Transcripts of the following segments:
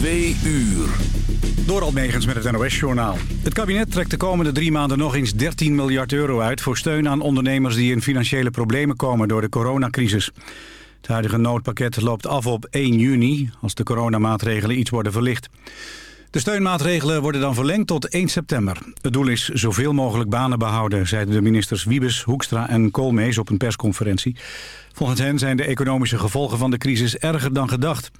Twee uur. Door Almegens met het NOS-journaal. Het kabinet trekt de komende drie maanden nog eens 13 miljard euro uit... voor steun aan ondernemers die in financiële problemen komen door de coronacrisis. Het huidige noodpakket loopt af op 1 juni... als de coronamaatregelen iets worden verlicht. De steunmaatregelen worden dan verlengd tot 1 september. Het doel is zoveel mogelijk banen behouden... zeiden de ministers Wiebes, Hoekstra en Koolmees op een persconferentie. Volgens hen zijn de economische gevolgen van de crisis erger dan gedacht...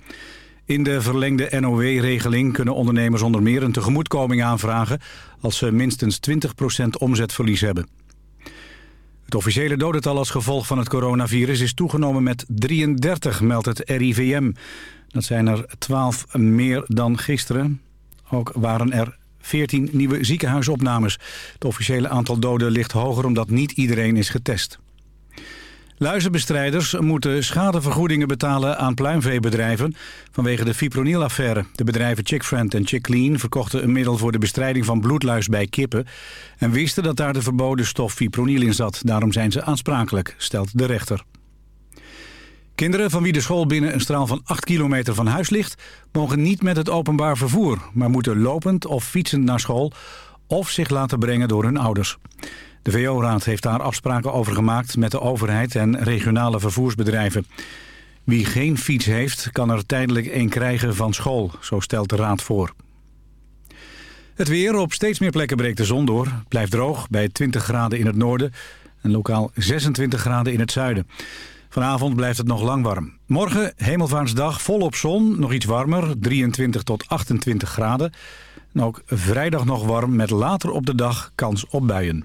In de verlengde NOW-regeling kunnen ondernemers onder meer een tegemoetkoming aanvragen als ze minstens 20% omzetverlies hebben. Het officiële dodental als gevolg van het coronavirus is toegenomen met 33, meldt het RIVM. Dat zijn er 12 meer dan gisteren. Ook waren er 14 nieuwe ziekenhuisopnames. Het officiële aantal doden ligt hoger omdat niet iedereen is getest. Luizenbestrijders moeten schadevergoedingen betalen aan pluimveebedrijven vanwege de fipronil-affaire. De bedrijven Chickfriend en Chicklean verkochten een middel voor de bestrijding van bloedluis bij kippen en wisten dat daar de verboden stof fipronil in zat. Daarom zijn ze aansprakelijk, stelt de rechter. Kinderen van wie de school binnen een straal van 8 kilometer van huis ligt... mogen niet met het openbaar vervoer, maar moeten lopend of fietsend naar school... of zich laten brengen door hun ouders. De VO-raad heeft daar afspraken over gemaakt met de overheid en regionale vervoersbedrijven. Wie geen fiets heeft, kan er tijdelijk een krijgen van school, zo stelt de raad voor. Het weer, op steeds meer plekken breekt de zon door. Blijft droog bij 20 graden in het noorden en lokaal 26 graden in het zuiden. Vanavond blijft het nog lang warm. Morgen, hemelvaartsdag, volop zon, nog iets warmer, 23 tot 28 graden. En ook vrijdag nog warm met later op de dag kans op buien.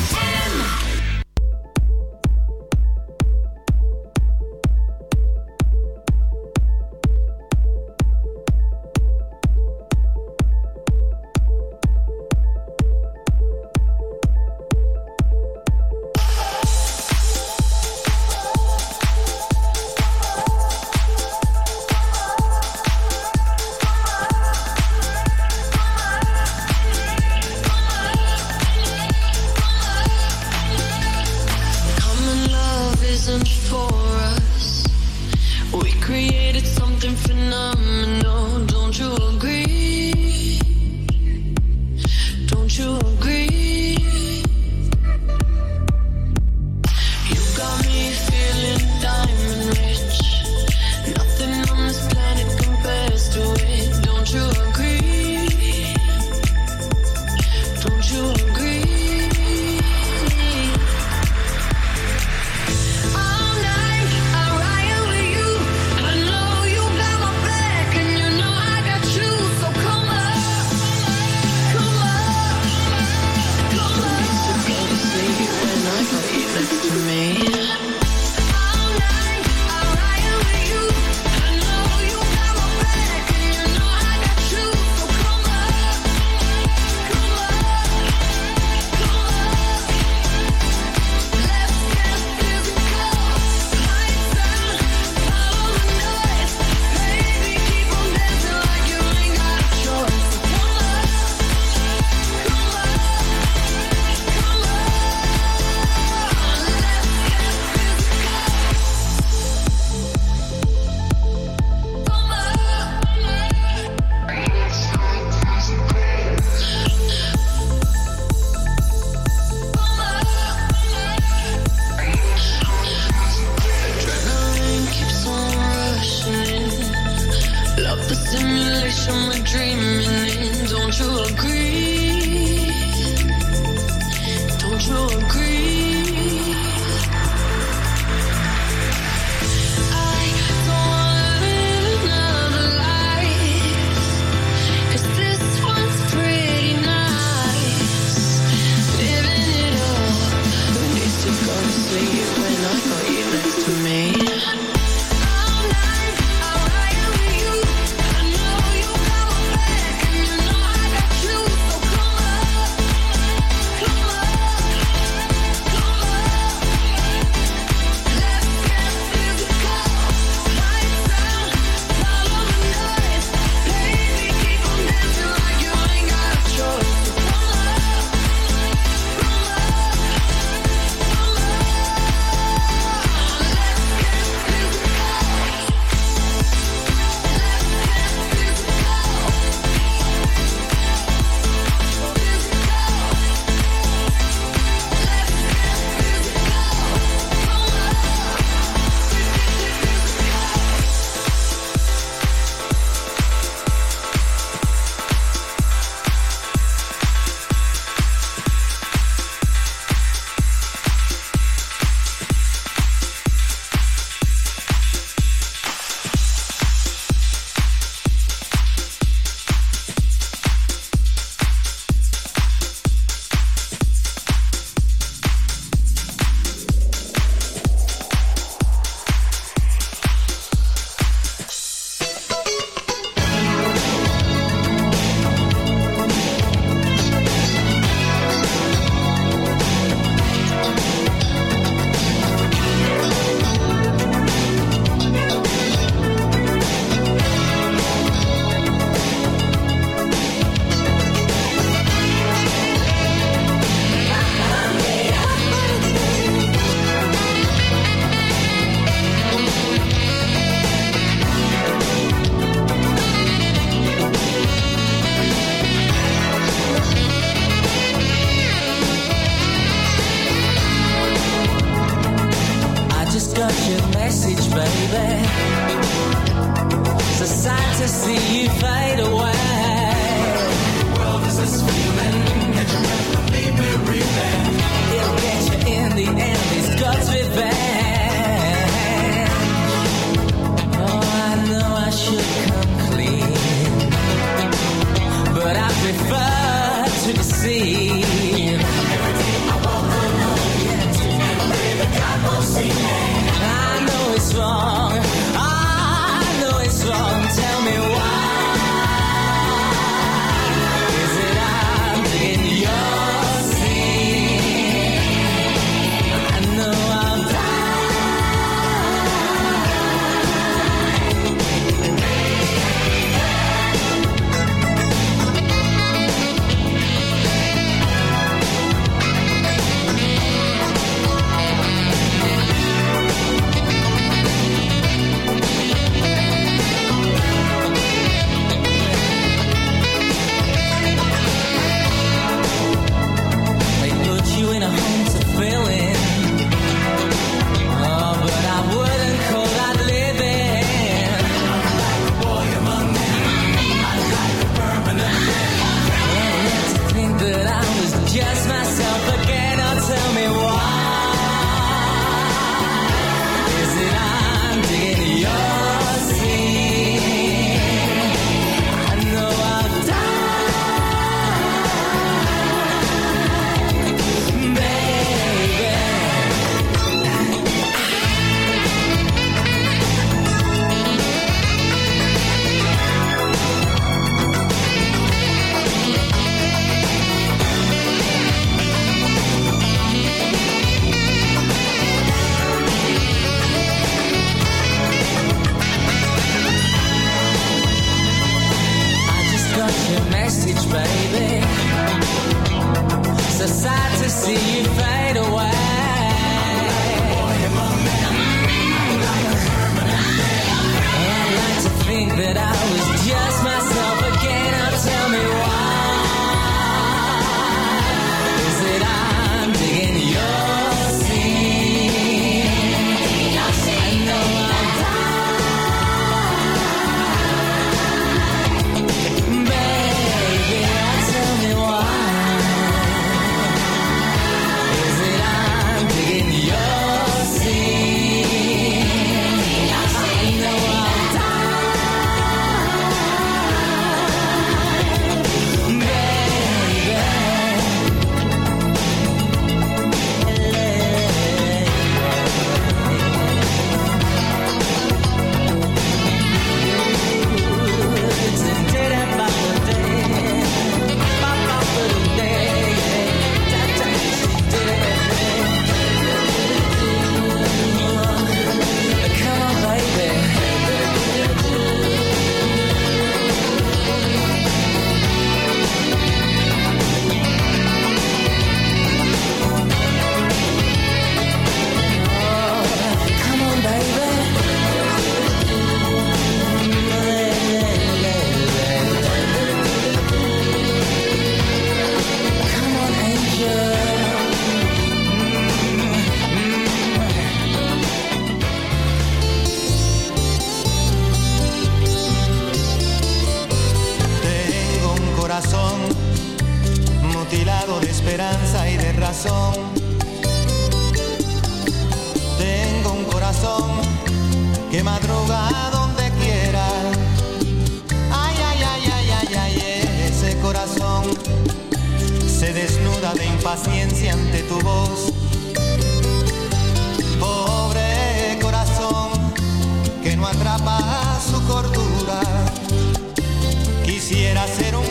Quisiera ser un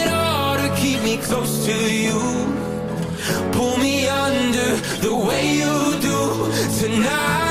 me close to you. Pull me under the way you do Tonight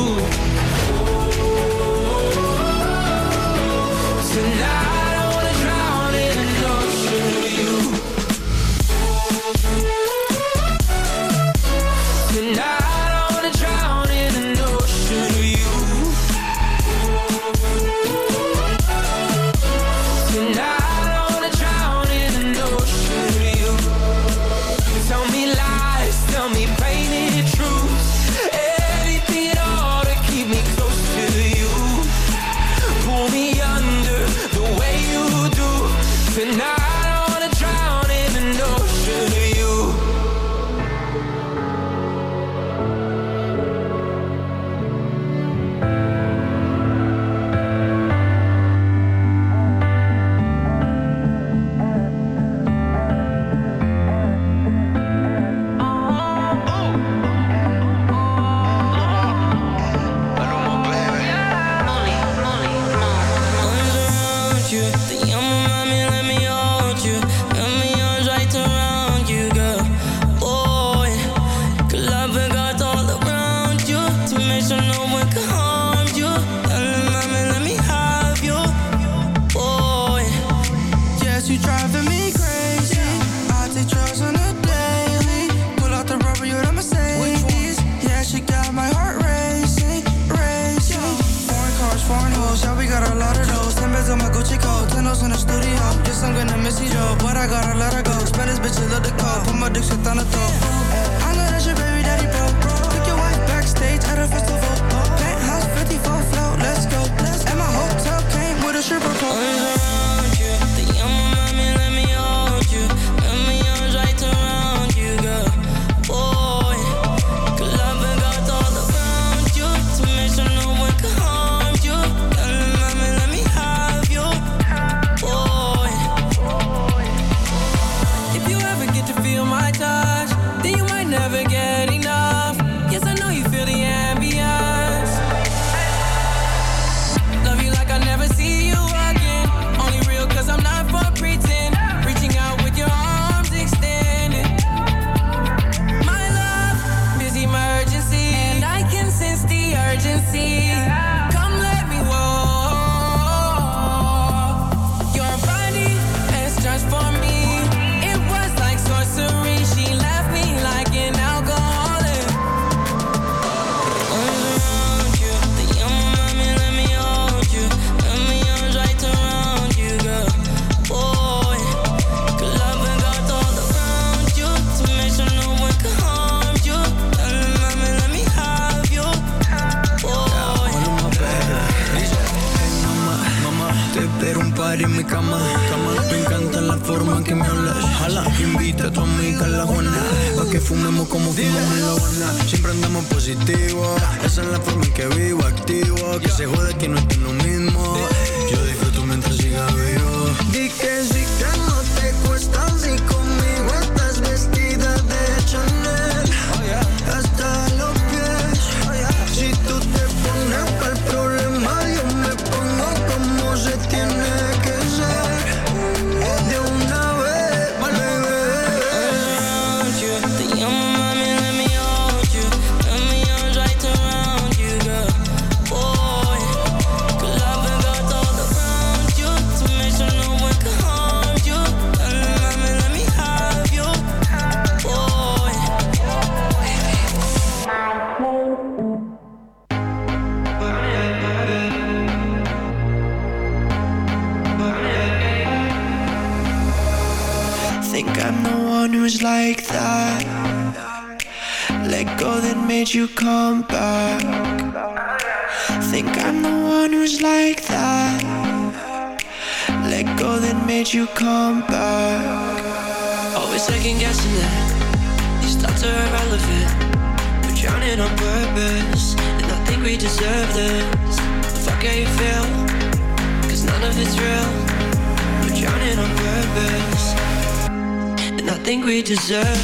deserve it.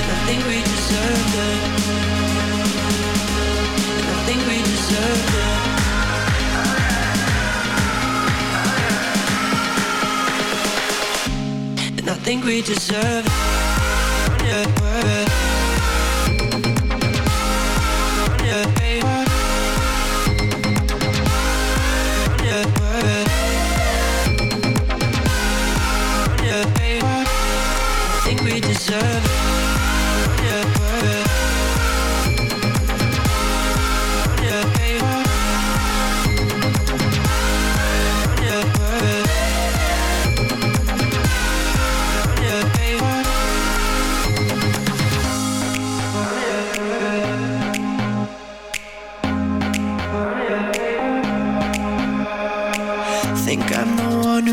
And I think we deserve it. And I think we deserve it. And I think we deserve it.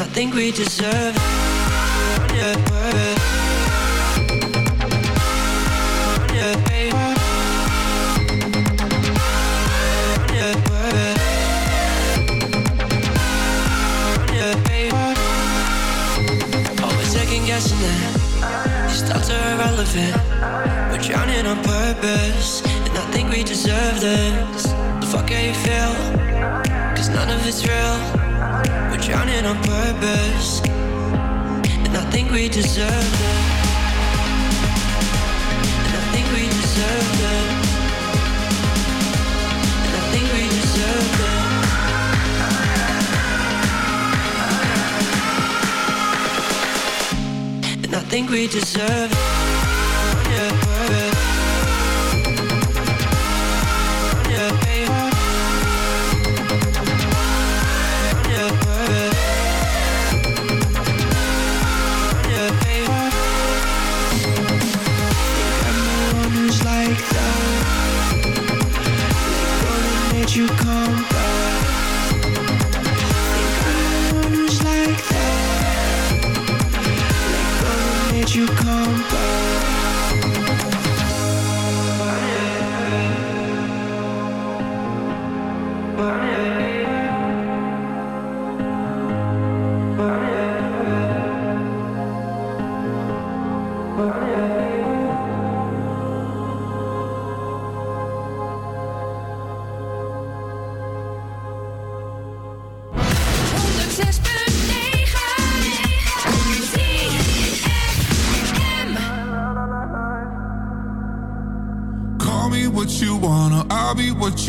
I think we deserve it. Guessing that These are irrelevant. We're drowning on purpose And I think we deserve this. Fuck how you feel Cause none of it's real drowning on purpose, and I think we deserve it. And I think we deserve it. And I think we deserve it. And I think we deserve it. you could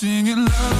singing love.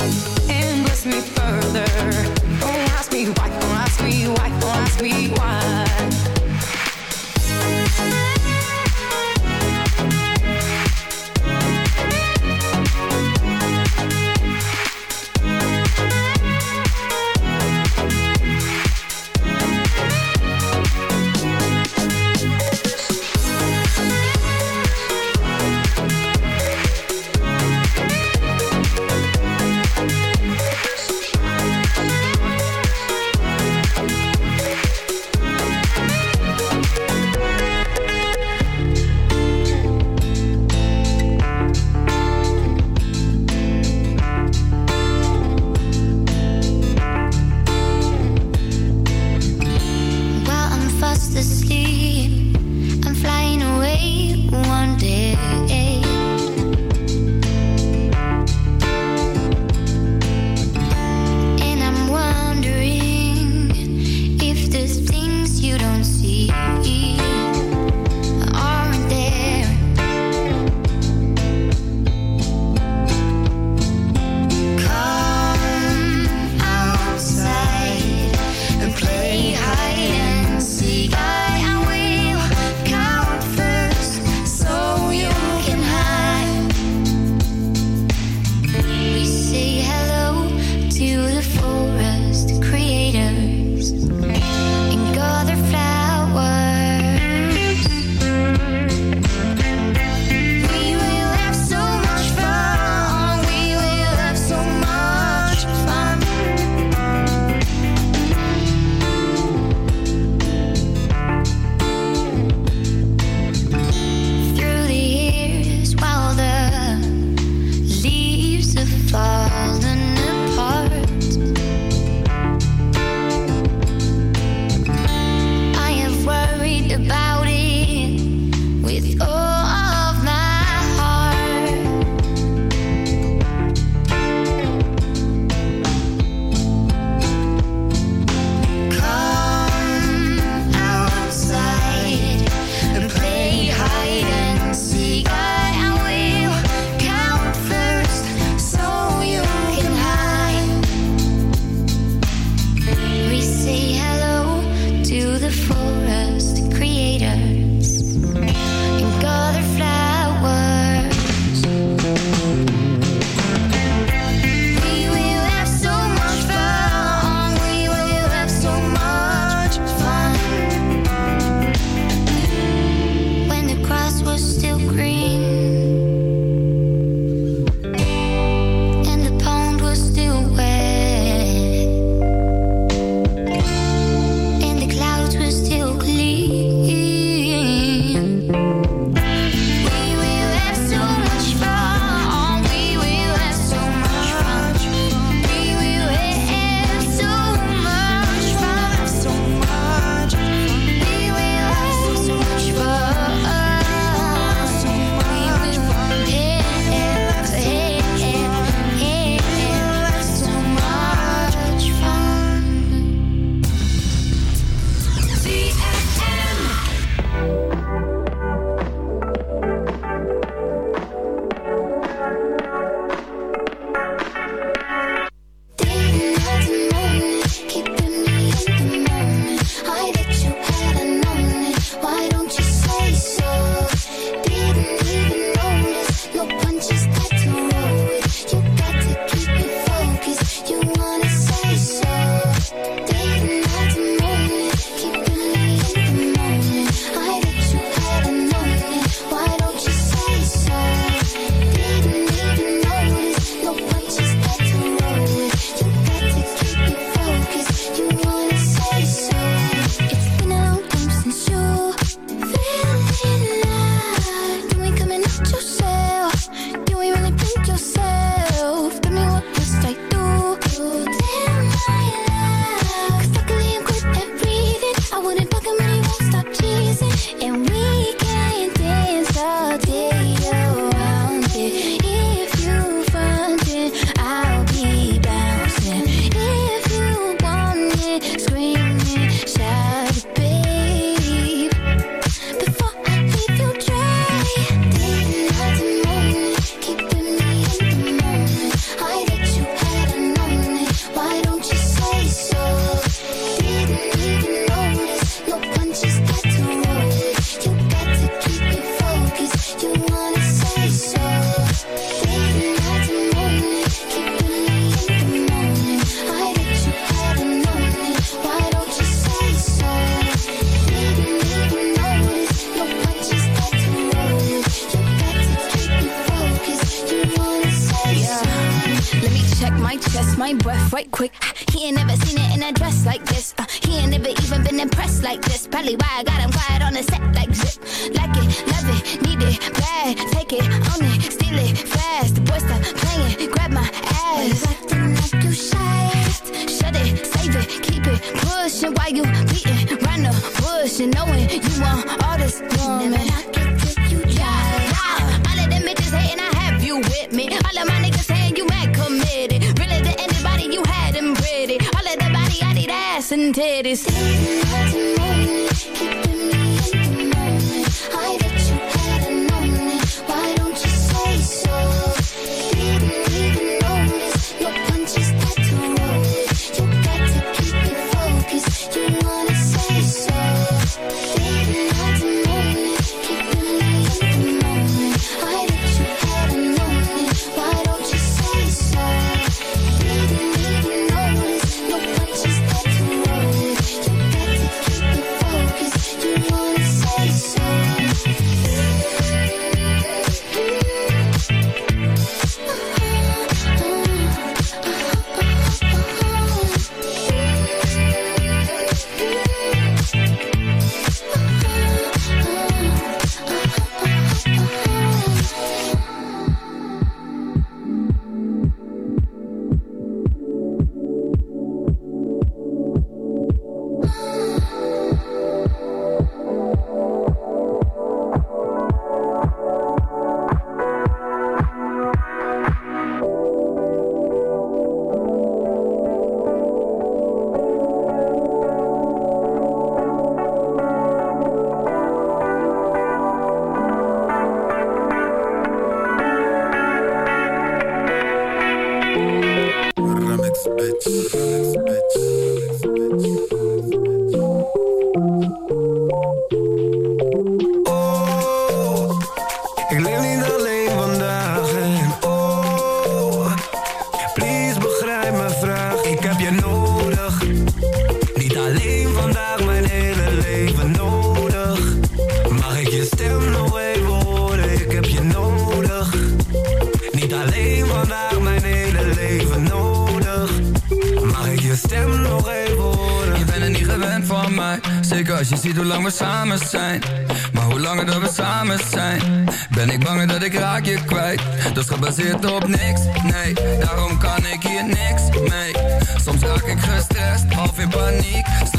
And bless me further. Don't ask me why, the sea.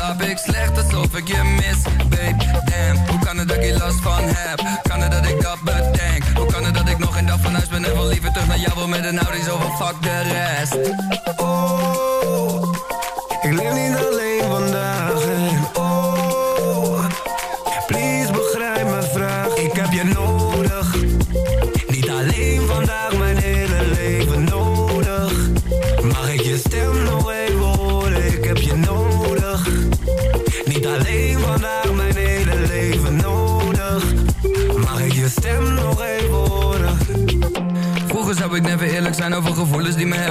slaap ik slecht alsof ik je mis, babe. Damn, hoe kan het dat ik hier last van heb? Kan het dat ik dat bedenk? Hoe kan het dat ik nog een dag van huis ben en wel liever terug naar jou wil met een Audi zo van fuck de rest?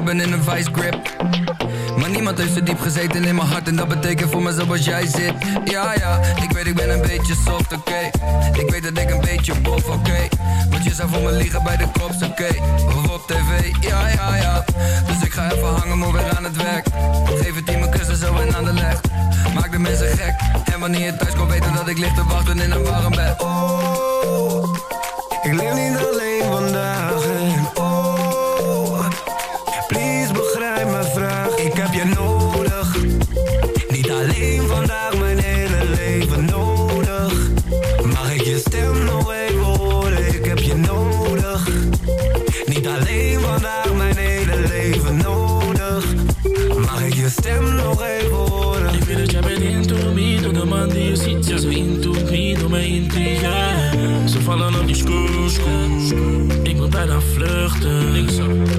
ben in een vice grip. Maar niemand heeft zo diep gezeten in mijn hart En dat betekent voor mezelf als jij zit. Ja ja, ik weet ik ben een beetje soft, oké. Ik weet dat ik een beetje bof, oké. Okay. Want je zou voor me liggen bij de kops, oké. Okay. Of op tv, ja ja ja. Dus ik ga even hangen, maar weer aan het werk. Geef het mijn een kussen zo en aan de leg. Maak de mensen gek. En wanneer je thuis komt weten dat ik ligt te wachten in een warm bed. Oh, ik leef niet alleen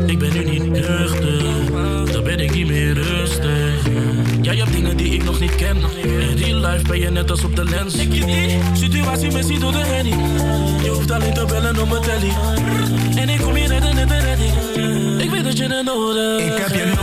Ik ben nu niet nuchter, dan ben ik niet meer rustig. Jij hebt dingen die ik nog niet ken. In real life ben je net als op de lens. Ik kies die situatie missie door de handy. Je hoeft alleen te bellen om mijn telly. En ik kom hier redden net de redding. Ik weet dat je het nodig hebt.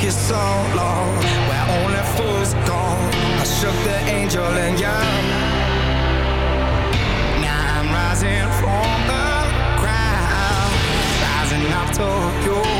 took you so long. Where only fools go I shook the angel and young Now I'm rising from the crowd Rising up to you